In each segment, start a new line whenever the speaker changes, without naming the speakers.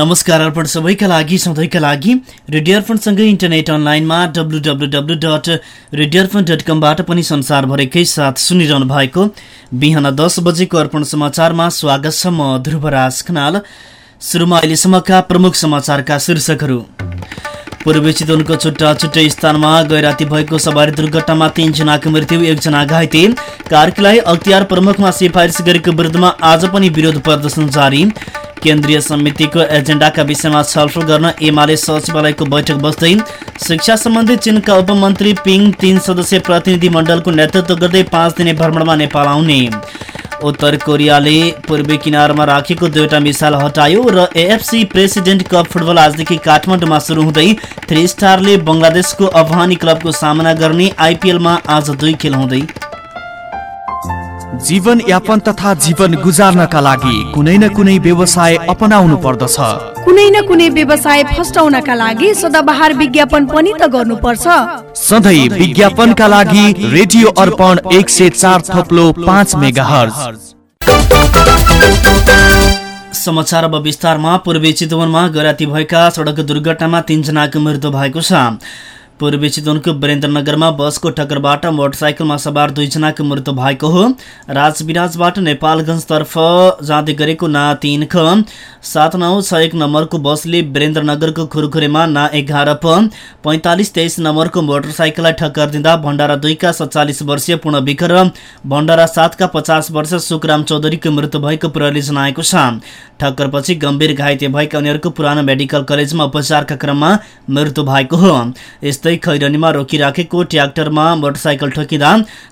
नमस्कार अर्पण सबैका लागि सधैँका लागि रेडियो अर्पणसँगै इन्टरनेट अनलाइनमा W W W dot radio Arpan dot कमबाट पनि संसारभरिकै साथ सुनिरहनु भएको बिहान दस बजेको अर्पण समाचारमा स्वागत छ म ध्रुवराज खनाल। सुरुमा अहिलेसम्मका प्रमुख समाचारका शीर्षकहरू। पूर्वी चितवनको छुट्टा छुट्टै स्थानमा गैराती भएको सवारी दुर्घटनामा तीनजनाको मृत्यु एकजना घाइते। कार्कीलाई अख्तियार प्रमुखमा सिफारिस गरेको विरुद्धमा आज पनि विरोध प्रदर्शन जारी। केन्द्रीय समितिको एजेन्डाका विषयमा छलफल गर्न एमाले सचिवालयको बैठक बस्दै शिक्षा सम्बन्धी चीनका उपमन्त्री पिङ तीन सदस्यीय प्रतिनिधि मण्डलको नेतृत्व गर्दै पाँच दिने भ्रमणमा नेपाल आउने। उत्तर कोरियाले पूर्वी किनारमा राखेको दुईवटा मिसाइल हटायो र एएफसी प्रेसिडेन्ट कप फुटबल आजदेखि काठमाडौँमा सुरु हुँदै थ्री स्टारले बङ्गलादेशको अफगानी क्लबको सामना गर्ने आइपिएलमा आज दुई खेल हुँदै।
जीवन यापन तथा जीवन गुजार्नका लागि कुनै न कुनै व्यवसाय अपनाउनु पर्दछ।
कुनै न कुनै व्यवसाय फस्टाउनका लागि सदाबहार विज्ञापन पनि त गर्नुपर्छ।
सधैँ विज्ञापनका लागि रेडियो अर्पण एक सय चार थप्लो पाँच मेगा
समाचार अब विस्तारमा पूर्वी चितवनमा गराती भएका सडक दुर्घटनामा तीनजनाको मृत्यु भएको छ। पूर्वी चितवनको वीरेन्द्रनगरमा बसको टक्करबाट मोटरसाइकलमा सवार दुईजनाको मृत्यु भएको हो। राजविराजबाट नेपालगञ्जतर्फ जाँदै गरेको ना तिन ख सात नौ छ एक नम्बरको बसले वीरेन्द्रनगरको खुरखुरेमा ना एघार प पैँतालिस तेइस नम्बरको मोटरसाइकललाई ठक्कर दिँदा भण्डारा दुईका सत्तालिस वर्षीय पूर्ण विकर भण्डारा सातका पचास वर्ष सुखराम चौधरीको मृत्यु भएको प्रहरीले जनाएको छ। ठक्करपछि गम्भीर घाइते भएका उनीहरूको पुरानो मेडिकल कलेजमा उपचारका क्रममा मृत्यु भएको हो। गर्दै खैरनीमा रोकिराखेको ट्र्याक्टरमा मोटरसाइकल ठोकिँदा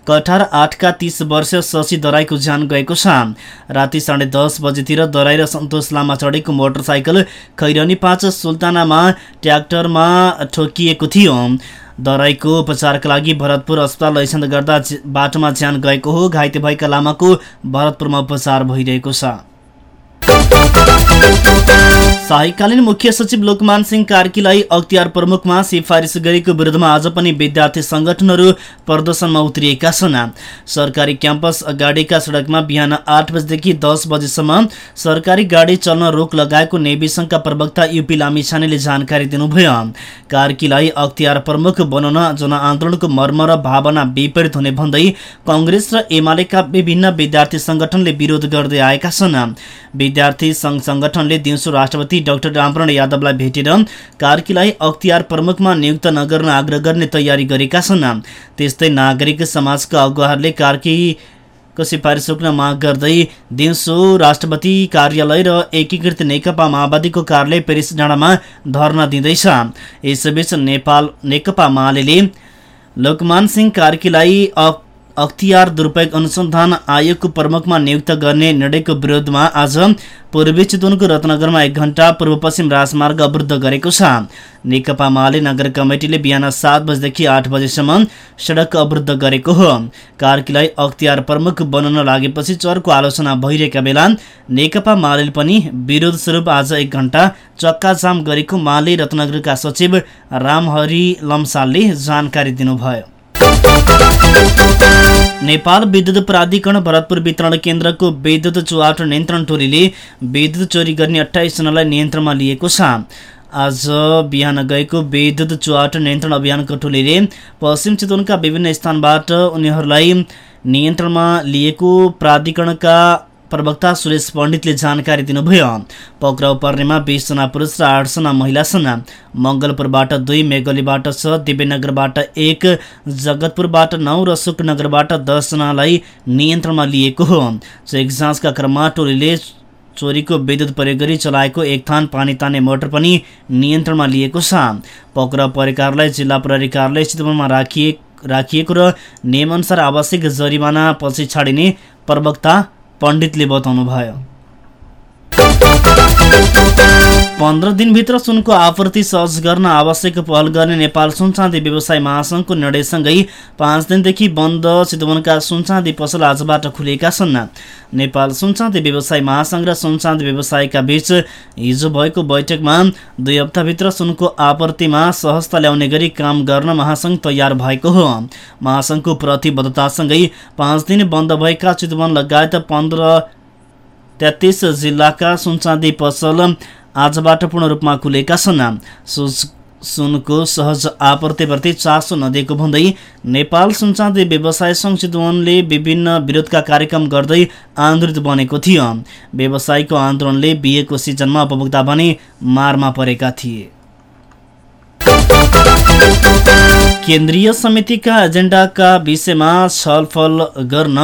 कठार आठका तीस वर्ष शशि दराईको ज्यान गएको छ। राति साढे दस बजेतिर दराई र सन्तोष लामा चढेको मोटरसाइकल खैरनी पाँच सुल्तानामा ट्र्याक्टरमा ठोकिएको थियो। दराईको उपचारका लागि भरतपुर अस्पताल लैजान गर्दा बाटोमा ज्यान गएको हो। घाइते भएका लामाको भरतपुरमा उपचार भइरहेको छ। शाहीकालीन मुख्य सचिव लोकमान सिंह कार्कीलाई अख्तियार प्रमुखमा सिफारिस गरेको विरुद्धमा आज पनि विद्यार्थी संगठनहरू प्रदर्शनमा उत्रिएका छन्। सरकारी क्याम्पस अगाडिका सडकमा बिहान आठ बजेदेखि दस बजेसम्म सरकारी गाडी चल्न रोक लगाएको नेवी संघका प्रवक्ता युपी लामिछानेले जानकारी दिनुभयो। कार्कीलाई अख्तियार प्रमुख बनाउन जनआन्दोलनको मर्म र भावना विपरीत हुने भन्दै कङ्ग्रेस र एमालेका विभिन्न विद्यार्थी संगठनले विरोध गर्दै आएका छन्। विद्यार्थी संघ संगठनले दिउँसो राष्ट्रपति डाक्टर रामवरण यादवलाई भेटेर कार्कीलाई अख्तियार प्रमुखमा नियुक्त नगर्न आग्रह गर्ने तयारी गरेका छन्। त्यस्तै नागरिक समाजका अगुवाहरूले कार्की सिफारिस रोक्न माग गर्दै दिउँसो राष्ट्रपति कार्यालय र एकीकृत नेकपा माओवादीको कार्यालय पेरिस डाँडामा धर्ना दिँदैछ। यसैबीच नेपाल नेकपा माले लोकमान सिंह कार्कीलाई अख्तियार दुरुपयोग अनुसन्धान आयोगको प्रमुखमा नियुक्त गर्ने निर्णयको विरोधमा आज पूर्वी चितवनको रत्नगरमा एक घण्टा पूर्व पश्चिम राजमार्ग अवरुद्ध गरेको छ। नेकपा माले नगर कमिटीले बिहान सात बजेदेखि आठ बजेसम्म सडक अवरुद्ध गरेको हो। कार्कीलाई अख्तियार प्रमुख बनाउन लागेपछि चरको आलोचना भइरहेका बेला नेकपा माले पनि विरोध स्वरूप आज एक घण्टा चक्काजाम गरेको माले रत्नगरका सचिव रामहरि लम्सालले जानकारी दिनुभयो। नेपाल विद्युत प्राधिकरण भरतपुर वितरण केन्द्रको विद्युत चुहाट नियन्त्रण टोलीले विद्युत चोरी गर्ने अठाइस जनालाई नियन्त्रणमा लिएको छ। आज बिहान गएको विद्युत चुहाट नियन्त्रण अभियानको टोलीले पश्चिम चितवनका विभिन्न स्थानबाट उनीहरूलाई नियन्त्रणमा लिएको प्राधिकरणका प्रवक्ता सुरेश पण्डितले जानकारी दिनुभयो पक्राउ पर्नेमा बिसजना पुरुष र आठजना महिला छन्। मङ्गलपुरबाट दुई मेघलीबाट छ दिव्यनगरबाट एक जगतपुरबाट नौ र शुक्रनगरबाट दसजनालाई नियन्त्रणमा लिएको हो। चेक जाँचका क्रममा टोलीले चोरीको विद्युत प्रयोग गरी चलाएको एक थान पानी तान्ने मोटर पनि नियन्त्रणमा लिएको छ। पक्राउ परेकाहरूलाई जिल्ला प्रहरी कार्यालय चितवनमा राखिएको र नियमअनुसार आवश्यक जरिमाना पछि छाडिने प्रवक्ता पण्डितले बताउनुभयो। पन्ध्र दिनभित्र सुनको आपूर्ति सहज गर्न आवश्यक पहल गर्ने नेपाल सुनचाँदी व्यवसाय महासङ्घको निर्णयसँगै पाँच दिनदेखि बन्द चितवनका सुनचाँदी पसल आजबाट खुलेका छन्। नेपाल सुनचाँदी व्यवसाय महासङ्घ र सुनचाँदी व्यवसायका बीच हिजो भएको बैठकमा दुई हप्ताभित्र सुनको आपूर्तिमा सहजता ल्याउने गरी काम गर्न महासङ्घ तयार भएको हो। महासङ्घको प्रतिबद्धतासँगै पाँच दिन बन्द भएका चितवन लगायत पन्ध्र तेत्तिस जिल्लाका सुनचाँदी पसल आजबाट पूर्ण रूपमा खुलेका छन्। सुनको सहज आपूर्तिप्रति चासो नदिएको भन्दै नेपाल सुनचाँदी व्यवसाय सङ्घ चितवनले विभिन्न विरोधका कार्यक्रम गर्दै आन्दोलित बनेको थियो। व्यवसायको आन्दोलनले बिहेको सिजनमा उपभोक्ता भने मारमा परेका थिए। केन्द्रीय समितिका एजेन्डाका विषयमा छलफल गर्न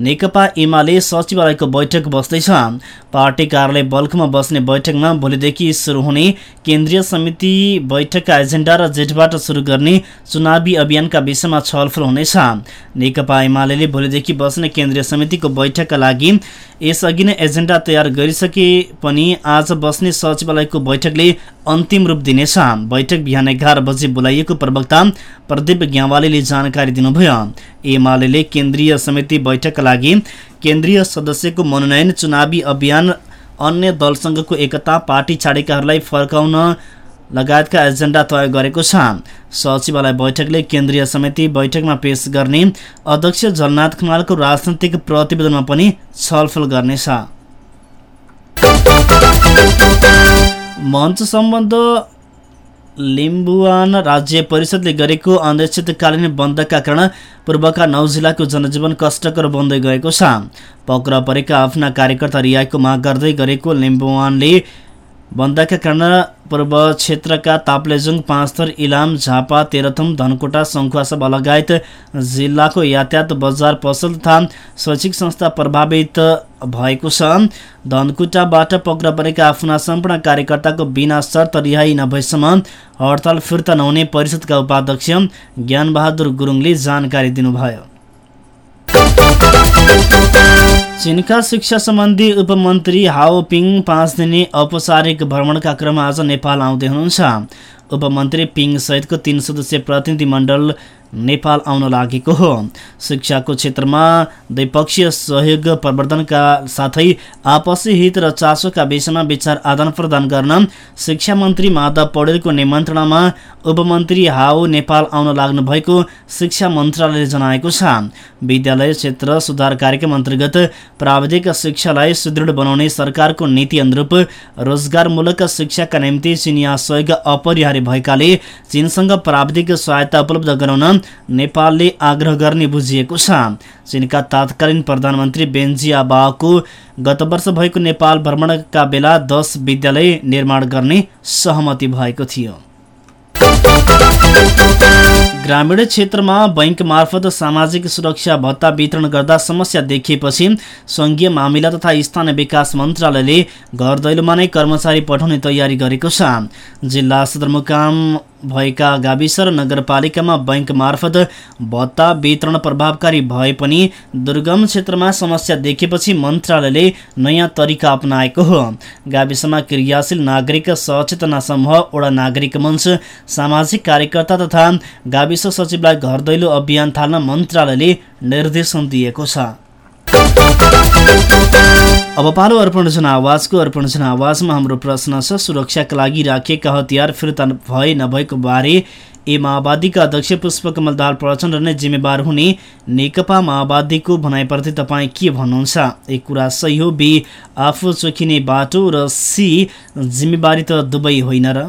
नेकपा एमाले सचिवालयको बैठक बस्दैछ। पार्टी कार्यालय बल्कमा बस्ने बैठकमा भोलिदेखि सुरु हुने केन्द्रीय समिति बैठकका एजेन्डा र जेठबाट सुरु गर्ने चुनावी अभियानका विषयमा छलफल हुनेछ। नेकपा एमाले भोलिदेखि बस्ने केन्द्रीय समितिको बैठकका लागि यसअघि नै एजेन्डा तयार गरिसके पनि आज बस्ने सचिवालयको बैठकले अन्तिम रूप दिनेछ। बैठक बिहान एघार बजे बोलाइएको प्रवक्ता प्रदीप ग्यावालीले जानकारी दिनुभयो। एमाले केन्द्रीय समिति बैठकका लागि केन्द्रीय सदस्यको मनोनयन चुनावी अभियान अन्य दलसँगको एकता पार्टी छाडेकाहरूलाई फर्काउन लगायतका एजेन्डा तय गरेको छ। सचिवालय बैठकले केन्द्रीय समिति बैठकमा पेश गर्ने अध्यक्ष जलनाथ खनालको राजनैतिक प्रतिवेदनमा पनि छलफल गर्नेछ। मञ्च सम्बन्ध लिम्बुवान राज्य परिषदले गरेको अनिश्चितकालीन बन्दका कारण पूर्वका नौ जिल्लाको जनजीवन कष्टकर बन्दै गएको छ। पक्र परेका आफ्ना कार्यकर्ता रियाएको माग गर्दै गरेको लिम्बुवानले बन्दका कारण पूर्व क्षेत्रका ताप्लेजुङ पाँचथर इलाम झापा तेह्रथुम धनकोटा सङ्खुवासभा लगायत जिल्लाको यातायात बजार पसल तथा शैक्षिक संस्था प्रभावित भएको छ। धनकुटाबाट पक्र परेका आफ्ना सम्पूर्ण कार्यकर्ताको बिना शर्त रिहाई नभएसम्म हडताल फिर्ता नहुने परिषदका उपाध्यक्ष ज्ञानबहादुर गुरुङले जानकारी दिनुभयो। चीनका शिक्षा सम्बन्धी उपमन्त्री हाओ पिङ पाँच दिने औपचारिक भ्रमणका क्रममा आज नेपाल आउँदै हुनुहुन्छ। उपमन्त्री पिङ सहितको तीन सदस्यीय प्रतिनिधि मण्डल नेपाल आउन लागेको हो। शिक्षाको क्षेत्रमा द्विपक्षीय सहयोग प्रवर्धनका साथै आपसी हित र चासोका विषयमा विचार आदान प्रदान गर्न शिक्षा मन्त्री माधव पौडेलको निमन्त्रणामा उपमन्त्री हाओ नेपाल आउन लाग्नु भएको शिक्षा मन्त्रालयले जनाएको छ। विद्यालय क्षेत्र सुधार कार्यक्रम अन्तर्गत प्राविधिक शिक्षालाई सुदृढ बनाउने सरकारको नीति अनुरूप रोजगारमूलक शिक्षाका निम्ति चिनिया सहयोग अपरिहार्य भएकाले चीनसँग प्राविधिक सहायता उपलब्ध गराउन नेपालले आग्रह गर्ने बुझिएको छ। चीनका तत्कालीन प्रधानमन्त्री बेन्जिया बाको गत वर्ष भएको नेपाल भ्रमणका बेला दस विद्यालय निर्माण गर्ने सहमति भएको थियो। ग्रामीण क्षेत्रमा बैंक मार्फत सामाजिक सुरक्षा भत्ता वितरण गर्दा समस्या देखिएपछि सङ्घीय मामिला तथा स्थानीय विकास मन्त्रालयले घर दैलोमा नै कर्मचारी पठाउने तयारी गरेको छ। जिल्ला सदरमुकाम भएका गाविस र नगरपालिकामा बैंक मार्फत भत्ता वितरण प्रभावकारी भए पनि दुर्गम क्षेत्रमा समस्या देखेपछि मन्त्रालयले नयाँ तरिका अपनाएको हो। गाविसमा क्रियाशील नागरिक सचेतना समूह वडा नागरिक मञ्च सामाजिक कार्यकर्ता तथा गाविस सचिवलाई घर दैलो अभियान थाल्न मन्त्रालयले निर्देशन दिएको छ। अब पालो अर्पण जनावाजको अर्पण जनावाजमा हाम्रो प्रश्न छ सुरक्षाका लागि राखिएका हतियार फिर्ता भए नभएको बारे। ए माओवादीका अध्यक्ष पुष्पकमल दाल प्रचण्ड नै जिम्मेवार हुने नेकपा माओवादीको भनाइप्रति तपाईँ के भन्नुहुन्छ? एक कुरा सही हो बी आफू चोखिने बाटो र सी जिम्मेवारी त दुवै होइन र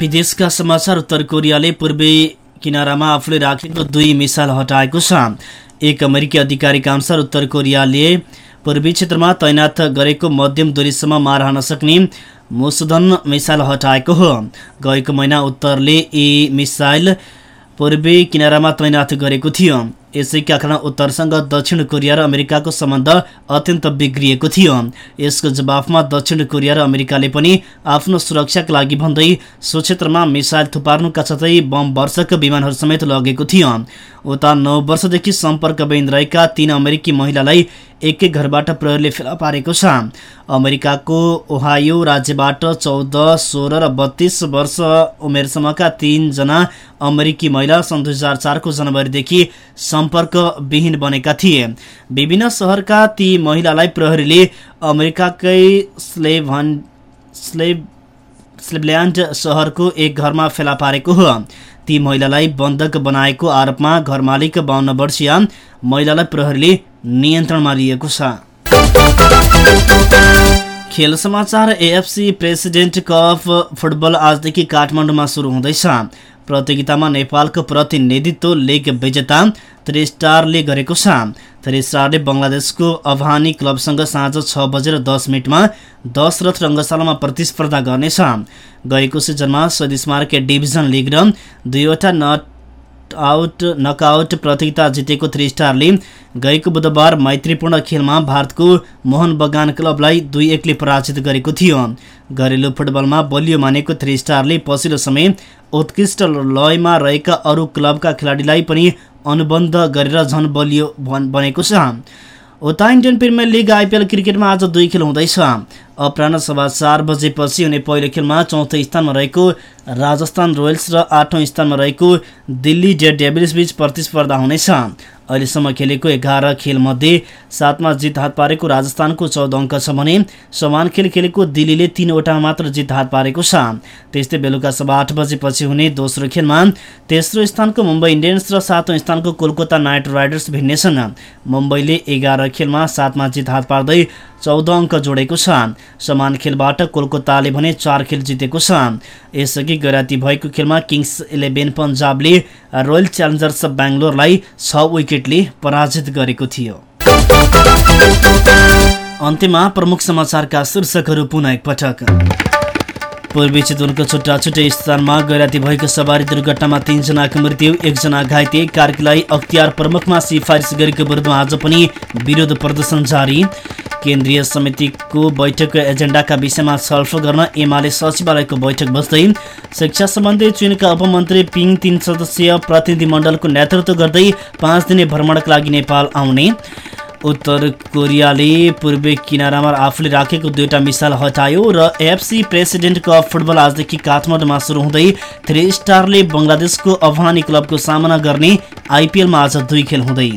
विदेशका समाचार उत्तर कोरियाले पूर्वी किनारामा आफूले राखेको दुई मिसाइल हटाएको छ। एक अमेरिकी अधिकारीका अनुसार उत्तर कोरियाले पूर्वी क्षेत्रमा तैनात गरेको मध्यम दूरीसम्म मार हान सक्ने मुसुधन मिसाइल हटाएको हो। गएको महिना उत्तरले यी मिसाइल पूर्वी किनारामा तैनात गरेको थियो। यसैका कारण उत्तरसँग दक्षिण कोरिया र अमेरिकाको सम्बन्ध अत्यन्त बिग्रिएको थियो। यसको जवाफमा दक्षिण कोरिया र अमेरिकाले पनि आफ्नो सुरक्षाका लागि भन्दै सो क्षेत्रमा मिसाइल थुपार्नुका साथै बम वर्षक विमानहरू समेत लगेको थियो। उता नौ वर्षदेखि सम्पर्कविहीन रहेका तीन अमेरिकी महिलालाई एकै घरबाट प्रहरीले फेला पारेको छ। अमेरिकाको ओहायो राज्यबाट चौध सोह्र र बत्तीस वर्ष उमेरसम्मका तीनजना अमेरिकी महिला सन् दुई हजार चारको जनवरीदेखि सम्पर्कविहीन बनेका थिए। विभिन्न सहरका ती महिलालाई प्रहरीले अमेरिकाकै स्लेभन स्लेभ स्लेभल्यान्ड सहरको एक घरमा फेला पारेको हो। ती महिलालाई बन्धक बनाएको आरोपमा घर मालिक बाहन्न वर्षीय महिलालाई प्रहरीले नियन्त्रणमा लिएको छ। खेल समाचार एएफसी प्रेसिडेन्ट कप फुटबल आजदेखि काठमाडौँमा सुरु हुँदैछ। प्रतियोगितामा नेपालको प्रतिनिधित्व लेग विजेता त्रिस्टारले गरेको छ। त्रिस्टारले बङ्गलादेशको अफहानी क्लबसँग साँझ छ बजेर दस मिनटमा दस रथ रङ्गशालामा प्रतिस्पर्धा गर्नेछ। गएको सिजनमा स्मारक डिभिजन लिग र दुईवटा नट आउट नकआउट प्रतियोगिता जितेको थ्री स्टारले गएको बुधबार मैत्रीपूर्ण खेलमा भारतको मोहन बगान क्लबलाई दुई एकले पराजित गरेको थियो। घरेलु फुटबलमा बलियो मानेको थ्री स्टारले पछिल्लो समय उत्कृष्ट लयमा रहेका अरू क्लबका खेलाडीलाई पनि अनुबन्ध गरेर झन बलियो बनेको छ। उता इन्डियन प्रिमियर लिग आइपिएल क्रिकेटमा आज दुई खेल हुँदैछ। अपराह सभा चार बजेपछि हुने पहिलो खेलमा चौथो स्थानमा रहेको राजस्थान रोयल्स र आठौँ स्थानमा रहेको दिल्ली डेड डेभिल्स बीच प्रतिस्पर्धा हुनेछ। अहिलेसम्म खेलेको एघार खेलमध्ये सातमा जित हात पारेको राजस्थानको चौध अङ्क छ भने समान खेल खेलेको दिल्लीले तीनवटा मात्र जित हात पारेको छ। त्यस्तै बेलुका सभा आठ बजेपछि हुने दोस्रो खेलमा तेस्रो स्थानको मुम्बई इन्डियन्स र सातौँ स्थानको कोलकाता नाइट राइडर्स भिड्नेछन् मुम्बईले एघार खेलमा सातमा जित हात पार्दै चौध अङ्क जोडेको छ। समान खेलबाट कोलकाताले भने चार खेल जितेको छ। यसअघि गैराती भएको खेलमा किङ्स इलेभेन पन्जाबले रोयल च्यालेन्जर्स बेङ्गलोरलाई छ विकेटले पराजित गरेको थियो। अन्त्यमा प्रमुख समाचारका शीर्षकहरू पुनः एकपटक पूर्वी चितवनको छुट्टा छुट्टै स्थानमा गैराती भएको सवारी दुर्घटनामा तीनजनाको मृत्यु एकजना घाइते कार्कीलाई अख्तियार प्रमुखमा सिफारिस गरेको विरुद्धमा आज पनि विरोध प्रदर्शन जारी। केन्द्रीय समितिको बैठकको एजेन्डाका विषयमा छलफल गर्न एमाले सचिवालयको बैठक बस्दै शिक्षा सम्बन्धी चीनका उपमन्त्री पिङ तीन सदस्यीय प्रतिनिधिमण्डलको नेतृत्व गर्दै पाँच दिने भ्रमणका लागि नेपाल आउने। उत्तर कोरियाले पूर्वी किनारामा आफूले राखेको दुईवटा मिसाइल हटायो र एफसी प्रेसिडेन्ट कप फुटबल आजदेखि काठमाडौँमा सुरु हुँदै थ्री स्टारले बङ्गलादेशको अफगानी क्लबको सामना गर्ने आइपिएलमा आज दुई खेल हुँदै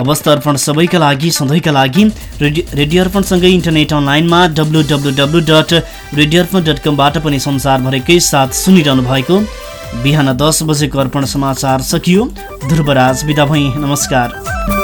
अवस्था अर्पण सबैका लागि सधैँका लागि रेडियो अर्पणसँगै इन्टरनेट अनलाइनमा W W W dot radio Arpan dot कमबाट पनि संसारभरिकै साथ सुनिरहनु भएको बिहान दस बजेको अर्पण समाचार सकियो ध्रुवराज बिदा भई नमस्कार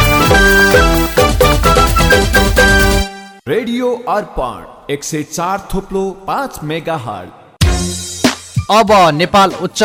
रेडियो अर्पण एक सय चार थोप्लो पाँच मेगा हल
अब नेपाल उच्च